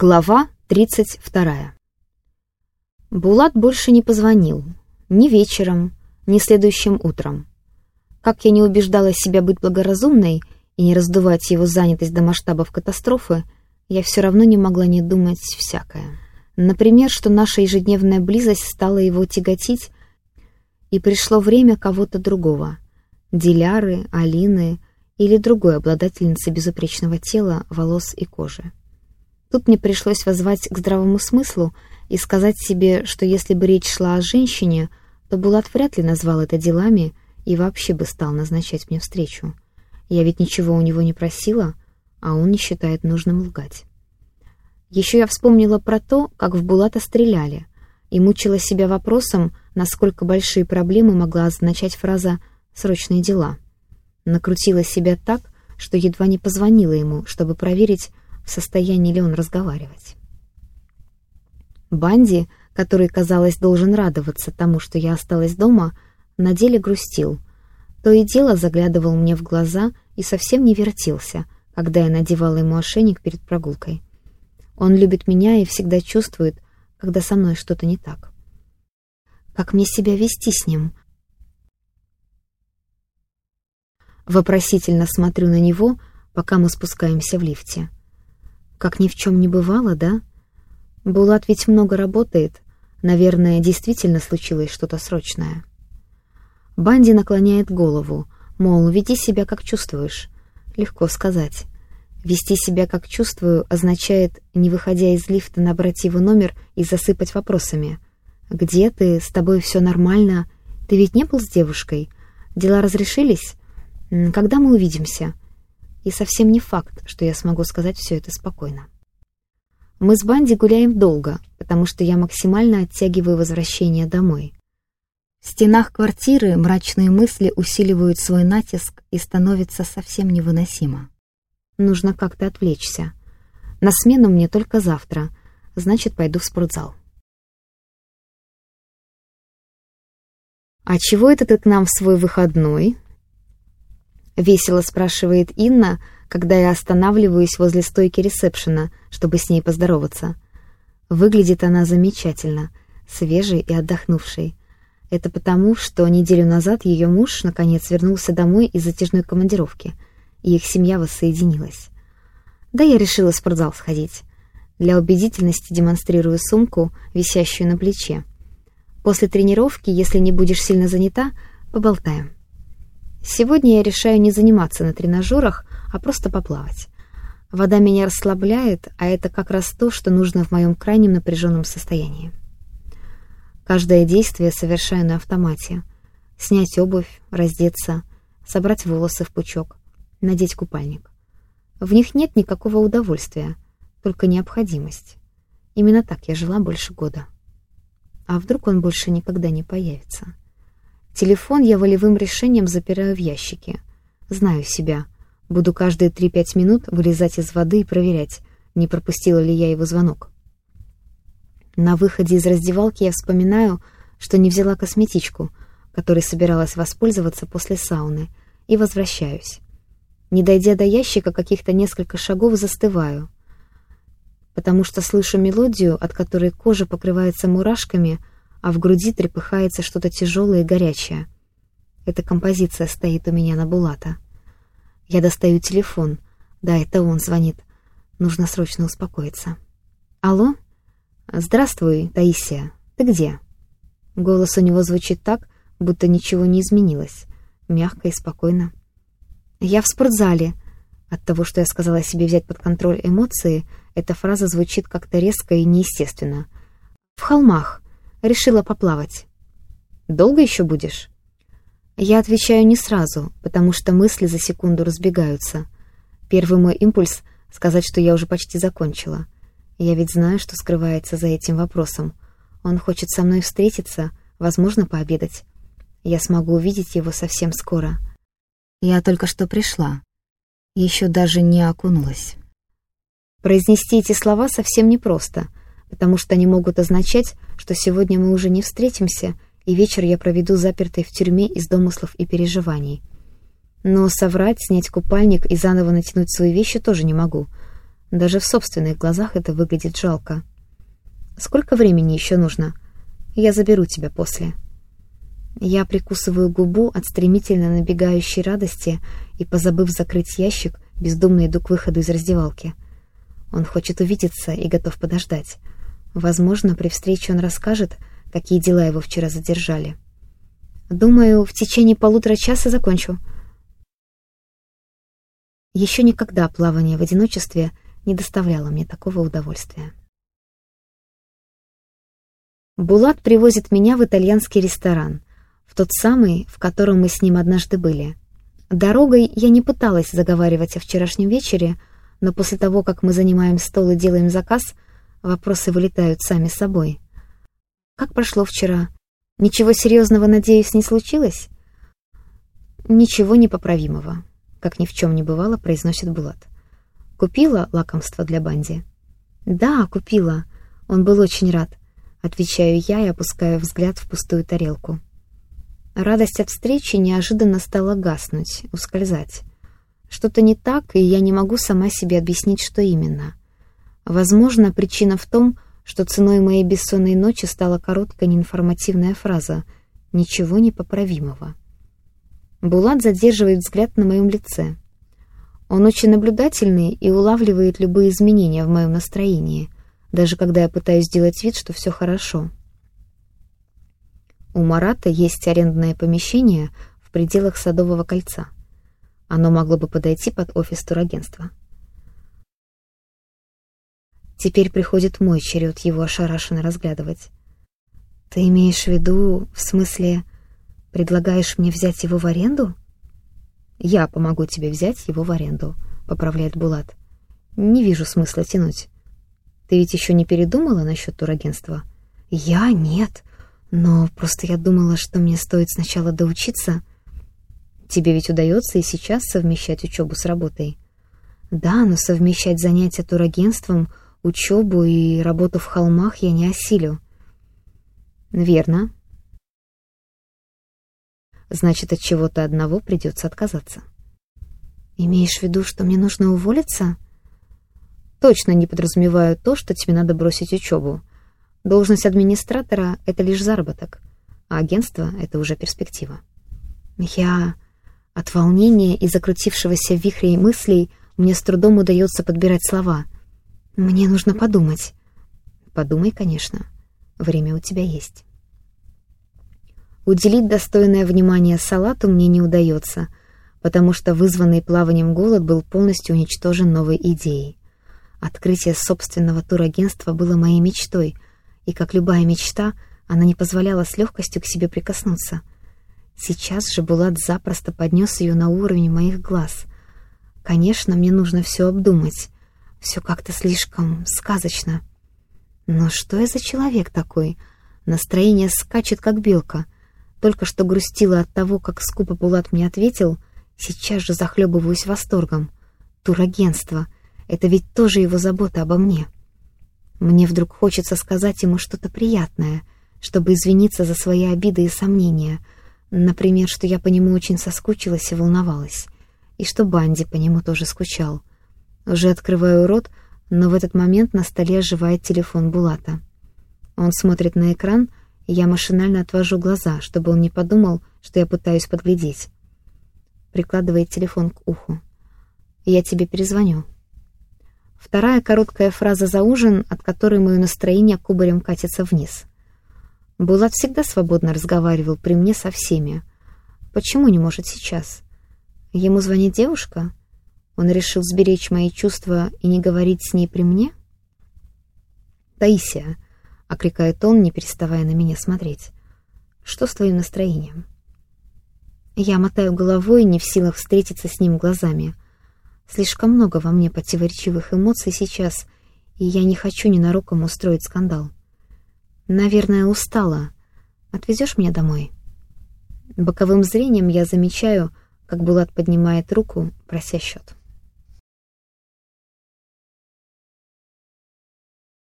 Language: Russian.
Глава 32. Булат больше не позвонил. Ни вечером, ни следующим утром. Как я не убеждала себя быть благоразумной и не раздувать его занятость до масштабов катастрофы, я все равно не могла не думать всякое. Например, что наша ежедневная близость стала его тяготить, и пришло время кого-то другого. Диляры, Алины или другой обладательницы безупречного тела, волос и кожи. Тут мне пришлось возвать к здравому смыслу и сказать себе, что если бы речь шла о женщине, то Булат вряд ли назвал это делами и вообще бы стал назначать мне встречу. Я ведь ничего у него не просила, а он не считает нужным лгать. Еще я вспомнила про то, как в Булата стреляли, и мучила себя вопросом, насколько большие проблемы могла означать фраза «срочные дела». Накрутила себя так, что едва не позвонила ему, чтобы проверить, в состоянии ли он разговаривать. Банди, который, казалось, должен радоваться тому, что я осталась дома, на деле грустил. То и дело заглядывал мне в глаза и совсем не вертелся, когда я надевала ему ошейник перед прогулкой. Он любит меня и всегда чувствует, когда со мной что-то не так. Как мне себя вести с ним? Вопросительно смотрю на него, пока мы спускаемся в лифте. Как ни в чем не бывало, да? Булат ведь много работает. Наверное, действительно случилось что-то срочное. Банди наклоняет голову, мол, веди себя как чувствуешь. Легко сказать. Вести себя как чувствую означает, не выходя из лифта, набрать его номер и засыпать вопросами. «Где ты? С тобой все нормально? Ты ведь не был с девушкой? Дела разрешились? Когда мы увидимся?» И совсем не факт, что я смогу сказать все это спокойно. Мы с Банди гуляем долго, потому что я максимально оттягиваю возвращение домой. В стенах квартиры мрачные мысли усиливают свой натиск и становится совсем невыносимо. Нужно как-то отвлечься. На смену мне только завтра, значит, пойду в спортзал. «А чего это ты к нам в свой выходной?» Весело спрашивает Инна, когда я останавливаюсь возле стойки ресепшена, чтобы с ней поздороваться. Выглядит она замечательно, свежей и отдохнувшей. Это потому, что неделю назад ее муж наконец вернулся домой из затяжной командировки, и их семья воссоединилась. Да я решила в спортзал сходить. Для убедительности демонстрирую сумку, висящую на плече. После тренировки, если не будешь сильно занята, поболтаем. Сегодня я решаю не заниматься на тренажерах, а просто поплавать. Вода меня расслабляет, а это как раз то, что нужно в моем крайнем напряженном состоянии. Каждое действие совершаю на автомате. Снять обувь, раздеться, собрать волосы в пучок, надеть купальник. В них нет никакого удовольствия, только необходимость. Именно так я жила больше года. А вдруг он больше никогда не появится? Телефон я волевым решением запираю в ящике. Знаю себя. Буду каждые 3-5 минут вылезать из воды и проверять, не пропустила ли я его звонок. На выходе из раздевалки я вспоминаю, что не взяла косметичку, которой собиралась воспользоваться после сауны, и возвращаюсь. Не дойдя до ящика каких-то несколько шагов, застываю, потому что слышу мелодию, от которой кожа покрывается мурашками — а в груди трепыхается что-то тяжелое и горячее. Эта композиция стоит у меня на Булата. Я достаю телефон. Да, это он звонит. Нужно срочно успокоиться. «Алло? Здравствуй, Таисия. Ты где?» Голос у него звучит так, будто ничего не изменилось. Мягко и спокойно. «Я в спортзале». От того, что я сказала себе взять под контроль эмоции, эта фраза звучит как-то резко и неестественно. «В холмах. Решила поплавать. Долго еще будешь? Я отвечаю не сразу, потому что мысли за секунду разбегаются. Первый мой импульс — сказать, что я уже почти закончила. Я ведь знаю, что скрывается за этим вопросом. Он хочет со мной встретиться, возможно, пообедать. Я смогу увидеть его совсем скоро. Я только что пришла. Еще даже не окунулась. Произнести эти слова совсем непросто — потому что они могут означать, что сегодня мы уже не встретимся, и вечер я проведу запертой в тюрьме из домыслов и переживаний. Но соврать, снять купальник и заново натянуть свои вещи тоже не могу. Даже в собственных глазах это выглядит жалко. Сколько времени еще нужно? Я заберу тебя после. Я прикусываю губу от стремительно набегающей радости и, позабыв закрыть ящик, бездумно иду к выходу из раздевалки. Он хочет увидеться и готов подождать. Возможно, при встрече он расскажет, какие дела его вчера задержали. Думаю, в течение полутора часа закончу. Еще никогда плавание в одиночестве не доставляло мне такого удовольствия. Булат привозит меня в итальянский ресторан, в тот самый, в котором мы с ним однажды были. Дорогой я не пыталась заговаривать о вчерашнем вечере, но после того, как мы занимаем стол и делаем заказ, вопросы вылетают сами собой. Как прошло вчера? Ничего серьезного, надеюсь, не случилось? Ничего непоправимого, как ни в чем не бывало, произносит Булат. Купила лакомство для Банди? Да, купила. Он был очень рад. Отвечаю я и опускаю взгляд в пустую тарелку. Радость от встречи неожиданно стала гаснуть, ускользать. Что-то не так, и я не могу сама себе объяснить, что именно. Возможно, причина в том, что ценой моей бессонной ночи стала короткая неинформативная фраза «Ничего непоправимого». Булат задерживает взгляд на моем лице. Он очень наблюдательный и улавливает любые изменения в моем настроении, даже когда я пытаюсь сделать вид, что все хорошо. У Марата есть арендное помещение в пределах Садового кольца. Оно могло бы подойти под офис турагентства. Теперь приходит мой черед его ошарашенно разглядывать. «Ты имеешь в виду, в смысле, предлагаешь мне взять его в аренду?» «Я помогу тебе взять его в аренду», — поправляет Булат. «Не вижу смысла тянуть. Ты ведь еще не передумала насчет турагентства?» «Я? Нет. Но просто я думала, что мне стоит сначала доучиться. Тебе ведь удается и сейчас совмещать учебу с работой. Да, но совмещать занятия турагентством, учебу и работу в холмах я не осилю. Верно. Значит, от чего-то одного придется отказаться. Имеешь в виду, что мне нужно уволиться? Точно не подразумеваю то, что тебе надо бросить учебу. Должность администратора — это лишь заработок, а агентство — это уже перспектива. Я... От волнения и закрутившегося в мыслей мне с трудом удается подбирать слова. Мне нужно подумать. Подумай, конечно. Время у тебя есть. Уделить достойное внимание салату мне не удается, потому что вызванный плаванием голод был полностью уничтожен новой идеей. Открытие собственного турагентства было моей мечтой — и, как любая мечта, она не позволяла с легкостью к себе прикоснуться. Сейчас же Булат запросто поднес ее на уровень моих глаз. Конечно, мне нужно все обдумать. Все как-то слишком сказочно. Но что я за человек такой? Настроение скачет, как белка. Только что грустила от того, как скупо Булат мне ответил, сейчас же захлебываюсь восторгом. Турагентство — это ведь тоже его забота обо мне. Мне вдруг хочется сказать ему что-то приятное, чтобы извиниться за свои обиды и сомнения. Например, что я по нему очень соскучилась и волновалась, и что Банди по нему тоже скучал. Уже открываю рот, но в этот момент на столе оживает телефон Булата. Он смотрит на экран, и я машинально отвожу глаза, чтобы он не подумал, что я пытаюсь подглядеть. Прикладывает телефон к уху. «Я тебе перезвоню». Вторая короткая фраза за ужин, от которой мое настроение кубарем катится вниз. Булат всегда свободно разговаривал при мне со всеми. Почему не может сейчас? Ему звонит девушка? Он решил сберечь мои чувства и не говорить с ней при мне? «Таисия», — окликает он, не переставая на меня смотреть. «Что с твоим настроением?» Я мотаю головой, не в силах встретиться с ним глазами — Слишком много во мне противоречивых эмоций сейчас, и я не хочу ненароком устроить скандал. Наверное, устала. Отвезешь меня домой? Боковым зрением я замечаю, как Булат поднимает руку, прося счет.